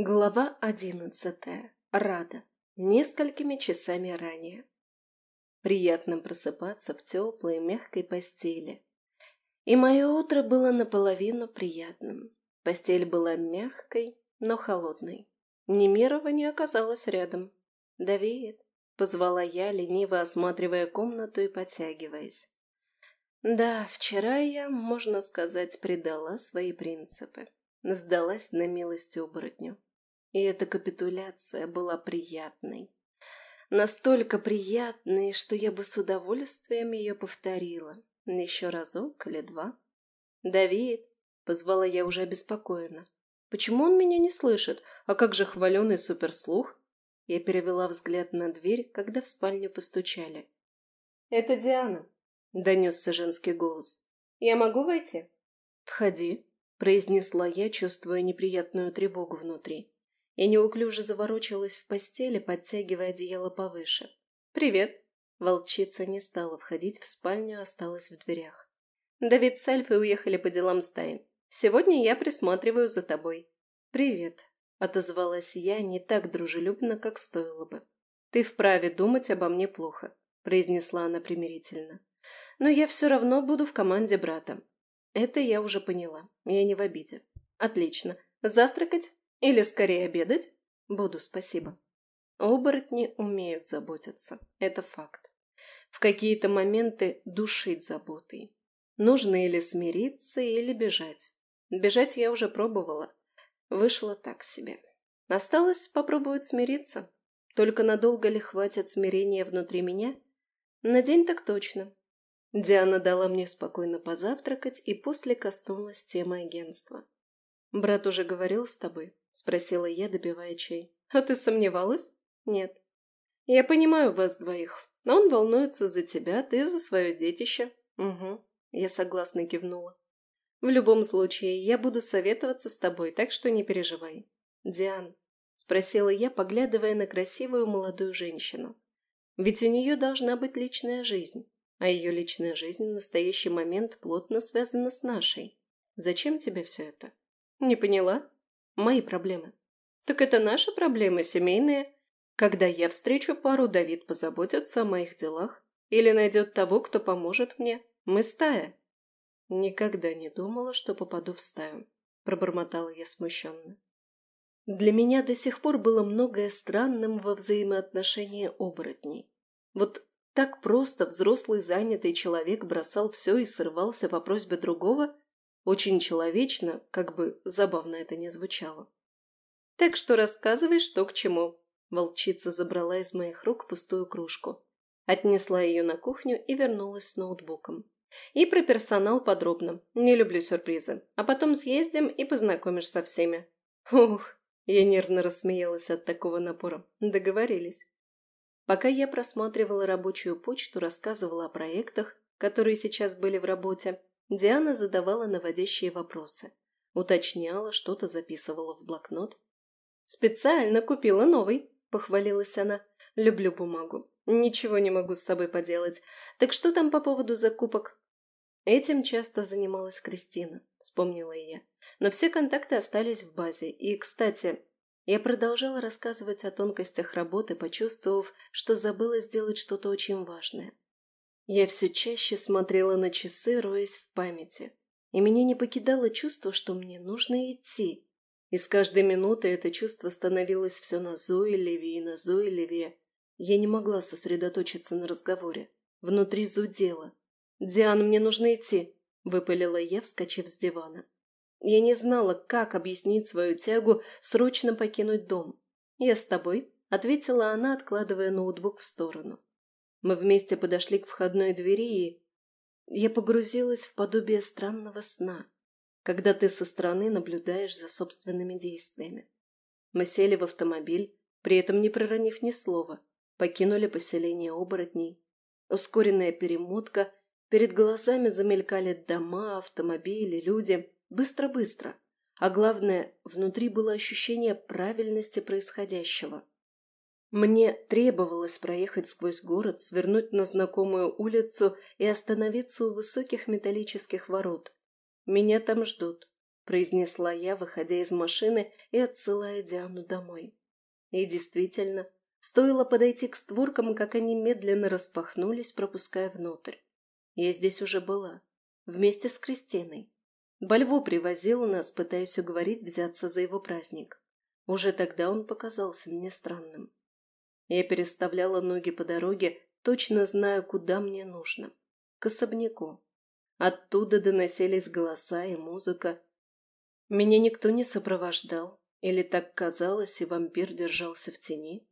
Глава одиннадцатая. Рада. Несколькими часами ранее. Приятно просыпаться в теплой, мягкой постели. И мое утро было наполовину приятным. Постель была мягкой, но холодной. Немирова не оказалась рядом. «Давид», — позвала я, лениво осматривая комнату и подтягиваясь. Да, вчера я, можно сказать, предала свои принципы. Сдалась на милость оборотню. И эта капитуляция была приятной. Настолько приятной, что я бы с удовольствием ее повторила. Еще разок или два. «Давид!» — позвала я уже обеспокоенно. «Почему он меня не слышит? А как же хваленый суперслух?» Я перевела взгляд на дверь, когда в спальню постучали. «Это Диана», — донесся женский голос. «Я могу войти?» «Входи», — произнесла я, чувствуя неприятную тревогу внутри. Я неуклюже заворочилась в постели, подтягивая одеяло повыше. «Привет!» Волчица не стала входить в спальню, осталась в дверях. «Давид с Альфой уехали по делам стаи. Сегодня я присматриваю за тобой». «Привет», — отозвалась я не так дружелюбно, как стоило бы. «Ты вправе думать обо мне плохо», — произнесла она примирительно. «Но я все равно буду в команде брата». «Это я уже поняла. Я не в обиде». «Отлично. Завтракать?» Или скорее обедать? Буду, спасибо. Оборотни умеют заботиться. Это факт. В какие-то моменты душить заботой. Нужно или смириться, или бежать. Бежать я уже пробовала. Вышло так себе. Осталось попробовать смириться. Только надолго ли хватит смирения внутри меня? На день так точно. Диана дала мне спокойно позавтракать и после коснулась темы агентства. «Брат уже говорил с тобой?» — спросила я, добивая чай. «А ты сомневалась?» «Нет». «Я понимаю вас двоих. Но он волнуется за тебя, ты за свое детище». «Угу». Я согласно кивнула. «В любом случае, я буду советоваться с тобой, так что не переживай». «Диан», — спросила я, поглядывая на красивую молодую женщину. «Ведь у нее должна быть личная жизнь, а ее личная жизнь в настоящий момент плотно связана с нашей. Зачем тебе все это?» «Не поняла?» Мои проблемы. Так это наши проблемы, семейные. Когда я встречу пару, Давид позаботится о моих делах. Или найдет того, кто поможет мне. Мы стая. Никогда не думала, что попаду в стаю. Пробормотала я смущенно. Для меня до сих пор было многое странным во взаимоотношении оборотней. Вот так просто взрослый занятый человек бросал все и срывался по просьбе другого – очень человечно, как бы забавно это ни звучало. «Так что рассказывай, что к чему». Волчица забрала из моих рук пустую кружку. Отнесла ее на кухню и вернулась с ноутбуком. «И про персонал подробно. Не люблю сюрпризы. А потом съездим и познакомишь со всеми». «Ух!» Я нервно рассмеялась от такого напора. Договорились. Пока я просматривала рабочую почту, рассказывала о проектах, которые сейчас были в работе, Диана задавала наводящие вопросы. Уточняла, что-то записывала в блокнот. «Специально купила новый», — похвалилась она. «Люблю бумагу. Ничего не могу с собой поделать. Так что там по поводу закупок?» Этим часто занималась Кристина, вспомнила я. Но все контакты остались в базе. И, кстати, я продолжала рассказывать о тонкостях работы, почувствовав, что забыла сделать что-то очень важное. Я все чаще смотрела на часы, роясь в памяти, и меня не покидало чувство, что мне нужно идти. И с каждой минутой это чувство становилось все назойливее и назойливее. Я не могла сосредоточиться на разговоре. Внутри зудело. «Диан, мне нужно идти», — выпалила я, вскочив с дивана. Я не знала, как объяснить свою тягу срочно покинуть дом. «Я с тобой», — ответила она, откладывая ноутбук в сторону. Мы вместе подошли к входной двери, и я погрузилась в подобие странного сна, когда ты со стороны наблюдаешь за собственными действиями. Мы сели в автомобиль, при этом не проронив ни слова, покинули поселение оборотней. Ускоренная перемотка, перед глазами замелькали дома, автомобили, люди. Быстро-быстро. А главное, внутри было ощущение правильности происходящего. Мне требовалось проехать сквозь город, свернуть на знакомую улицу и остановиться у высоких металлических ворот. Меня там ждут. произнесла я, выходя из машины и отсылая Диану домой. И действительно, стоило подойти к створкам, как они медленно распахнулись, пропуская внутрь. Я здесь уже была, вместе с Кристиной. Бальво привозил нас, пытаясь уговорить взяться за его праздник. Уже тогда он показался мне странным. Я переставляла ноги по дороге, точно зная, куда мне нужно. К особняку. Оттуда доносились голоса и музыка. Меня никто не сопровождал, или так казалось, и вампир держался в тени.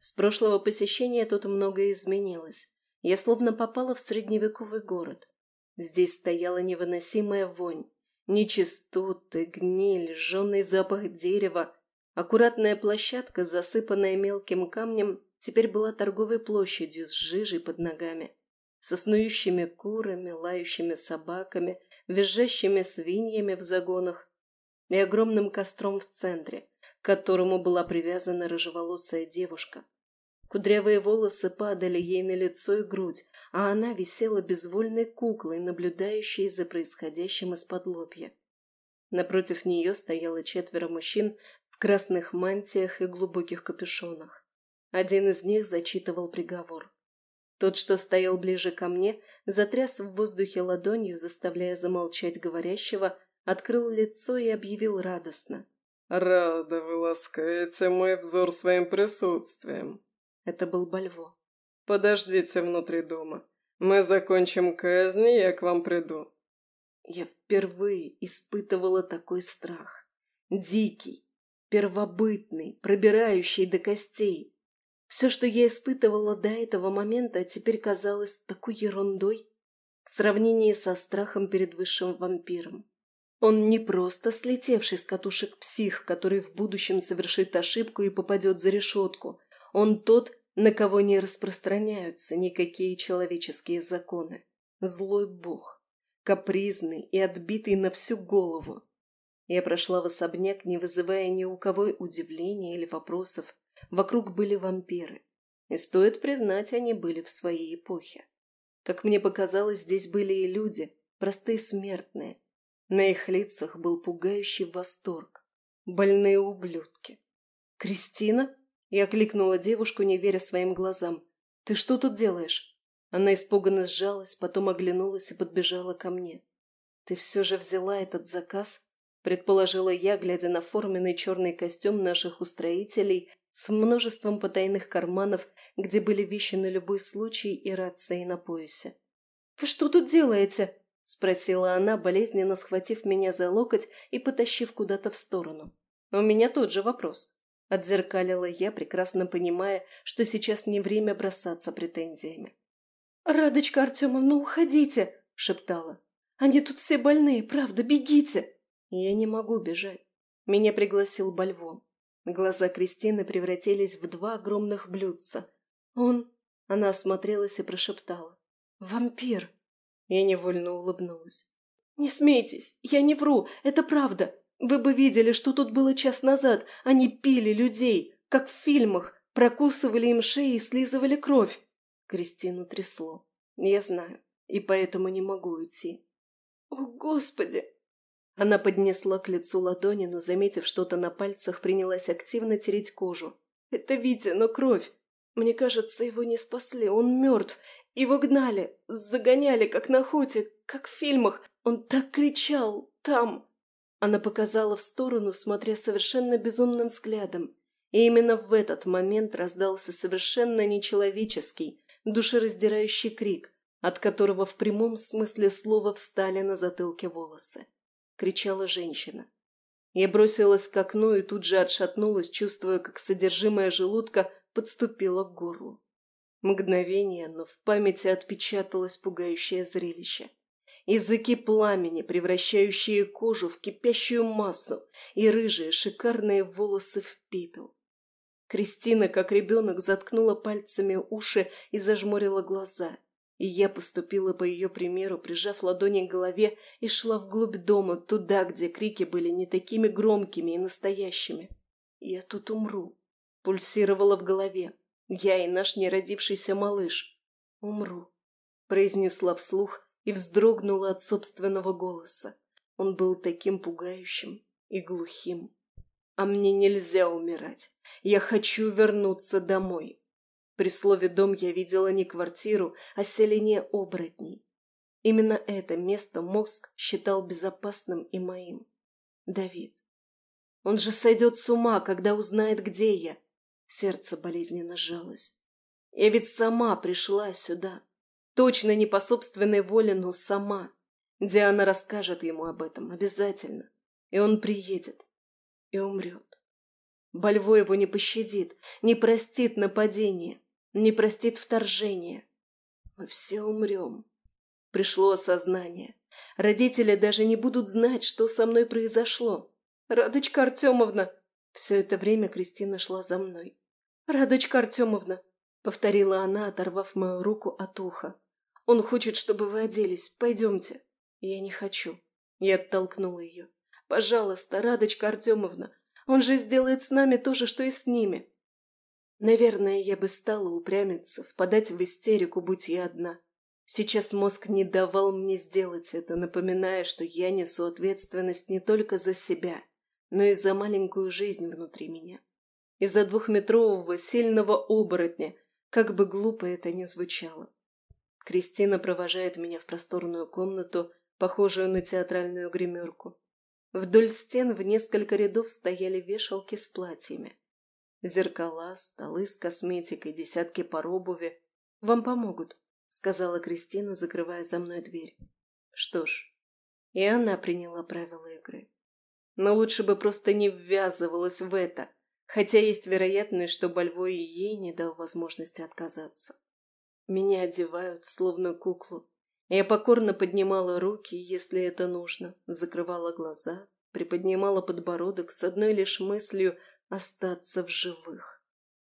С прошлого посещения тут многое изменилось. Я словно попала в средневековый город. Здесь стояла невыносимая вонь. Нечистоты, гниль, жженый запах дерева. Аккуратная площадка, засыпанная мелким камнем, теперь была торговой площадью с жижей под ногами. Со снующими курами, лающими собаками, визжащими свиньями в загонах, и огромным костром в центре, к которому была привязана рыжеволосая девушка. Кудрявые волосы падали ей на лицо и грудь, а она висела безвольной куклой, наблюдающей за происходящим из-под лобья. Напротив нее стояло четверо мужчин красных мантиях и глубоких капюшонах. Один из них зачитывал приговор. Тот, что стоял ближе ко мне, затряс в воздухе ладонью, заставляя замолчать говорящего, открыл лицо и объявил радостно. «Рада вы ласкаете мой взор своим присутствием». Это был Бальво. «Подождите внутри дома. Мы закончим казнь, и я к вам приду». Я впервые испытывала такой страх. Дикий, первобытный, пробирающий до костей. Все, что я испытывала до этого момента, теперь казалось такой ерундой в сравнении со страхом перед высшим вампиром. Он не просто слетевший с катушек псих, который в будущем совершит ошибку и попадет за решетку. Он тот, на кого не распространяются никакие человеческие законы. Злой бог, капризный и отбитый на всю голову. Я прошла в особняк, не вызывая ни у кого удивления или вопросов. Вокруг были вампиры. И стоит признать, они были в своей эпохе. Как мне показалось, здесь были и люди, простые смертные, на их лицах был пугающий восторг. Больные ублюдки. «Кристина?» Я кликнула девушку, не веря своим глазам. «Ты что тут делаешь?» Она испуганно сжалась, потом оглянулась и подбежала ко мне. «Ты все же взяла этот заказ?» Предположила я, глядя на форменный черный костюм наших устроителей с множеством потайных карманов, где были вещи на любой случай и рации на поясе. «Вы что тут делаете?» — спросила она, болезненно схватив меня за локоть и потащив куда-то в сторону. «У меня тот же вопрос». Отзеркалила я, прекрасно понимая, что сейчас не время бросаться претензиями. «Радочка Артемовна, уходите!» — шептала. «Они тут все больные, правда, бегите!» «Я не могу бежать. Меня пригласил Бальво. Глаза Кристины превратились в два огромных блюдца. Он...» Она осмотрелась и прошептала. «Вампир!» Я невольно улыбнулась. «Не смейтесь, я не вру, это правда. Вы бы видели, что тут было час назад. Они пили людей, как в фильмах, прокусывали им шеи и слизывали кровь». Кристину трясло. «Я знаю, и поэтому не могу уйти». «О, Господи!» Она поднесла к лицу ладони, но, заметив что-то на пальцах, принялась активно тереть кожу. «Это Витя, но кровь. Мне кажется, его не спасли, он мертв, его гнали, загоняли, как на охоте, как в фильмах. Он так кричал, там. Она показала в сторону, смотря совершенно безумным взглядом. И именно в этот момент раздался совершенно нечеловеческий, душераздирающий крик, от которого в прямом смысле слова встали на затылке волосы. Кричала женщина. Я бросилась к окну и тут же отшатнулась, чувствуя, как содержимое желудка подступило к горлу. Мгновение, но в памяти отпечаталось пугающее зрелище. Языки пламени, превращающие кожу в кипящую массу, и рыжие шикарные волосы в пепел. Кристина, как ребенок, заткнула пальцами уши и зажмурила глаза. И я поступила по ее примеру, прижав ладони к голове и шла вглубь дома, туда, где крики были не такими громкими и настоящими. «Я тут умру», — пульсировала в голове. Я и наш неродившийся малыш. Умру, произнесла вслух и вздрогнула от собственного голоса. Он был таким пугающим и глухим. А мне нельзя умирать. Я хочу вернуться домой. При слове «дом» я видела не квартиру, а селение оборотней. Именно это место мозг считал безопасным и моим. Давид. Он же сойдет с ума, когда узнает, где я. Сердце болезненно сжалось. Я ведь сама пришла сюда. Точно не по собственной воле, но сама. Диана расскажет ему об этом обязательно. И он приедет. И умрет. Больво его не пощадит, не простит нападение, не простит вторжение. Мы все умрем. Пришло осознание. Родители даже не будут знать, что со мной произошло. «Радочка Артемовна!» Все это время Кристина шла за мной. «Радочка Артемовна!» — повторила она, оторвав мою руку от уха. «Он хочет, чтобы вы оделись. Пойдемте». «Я не хочу». Я оттолкнула ее. «Пожалуйста, Радочка Артемовна, он же сделает с нами то же, что и с ними». Наверное, я бы стала упрямиться, впадать в истерику, будь я одна. Сейчас мозг не давал мне сделать это, напоминая, что я несу ответственность не только за себя, но и за маленькую жизнь внутри меня. Из-за двухметрового, сильного оборотня, как бы глупо это ни звучало. Кристина провожает меня в просторную комнату, похожую на театральную гримерку. Вдоль стен в несколько рядов стояли вешалки с платьями. Зеркала, столы с косметикой, десятки пар обуви. Вам помогут, сказала Кристина, закрывая за мной дверь. Что ж, и она приняла правила игры. Но лучше бы просто не ввязывалась в это, хотя есть вероятность, что Больвой и ей не дал возможности отказаться. Меня одевают, словно куклу. Я покорно поднимала руки, если это нужно, закрывала глаза, приподнимала подбородок с одной лишь мыслью остаться в живых.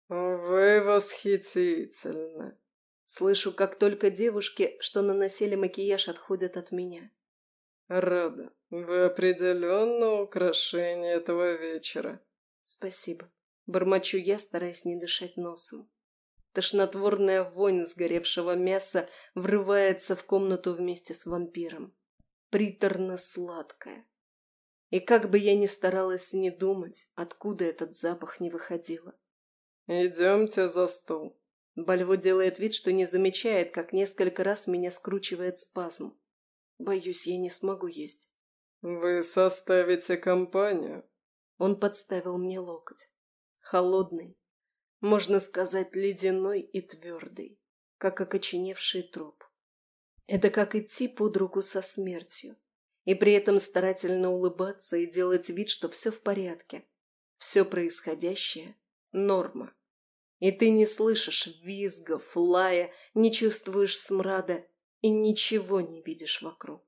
«Вы восхитительны!» Слышу, как только девушки, что наносили макияж, отходят от меня. «Рада. Вы определенно украшение этого вечера». «Спасибо». Бормочу я, стараясь не дышать носом. Тошнотворная вонь сгоревшего мяса врывается в комнату вместе с вампиром. Приторно-сладкая. И как бы я ни старалась не думать, откуда этот запах не выходило. «Идемте за стол». Бальво делает вид, что не замечает, как несколько раз меня скручивает спазм. Боюсь, я не смогу есть. «Вы составите компанию?» Он подставил мне локоть. Холодный, можно сказать, ледяной и твердый, как окоченевший труп. Это как идти под руку со смертью, и при этом старательно улыбаться и делать вид, что все в порядке. Все происходящее — норма. И ты не слышишь визгов, лая, не чувствуешь смрада и ничего не видишь вокруг.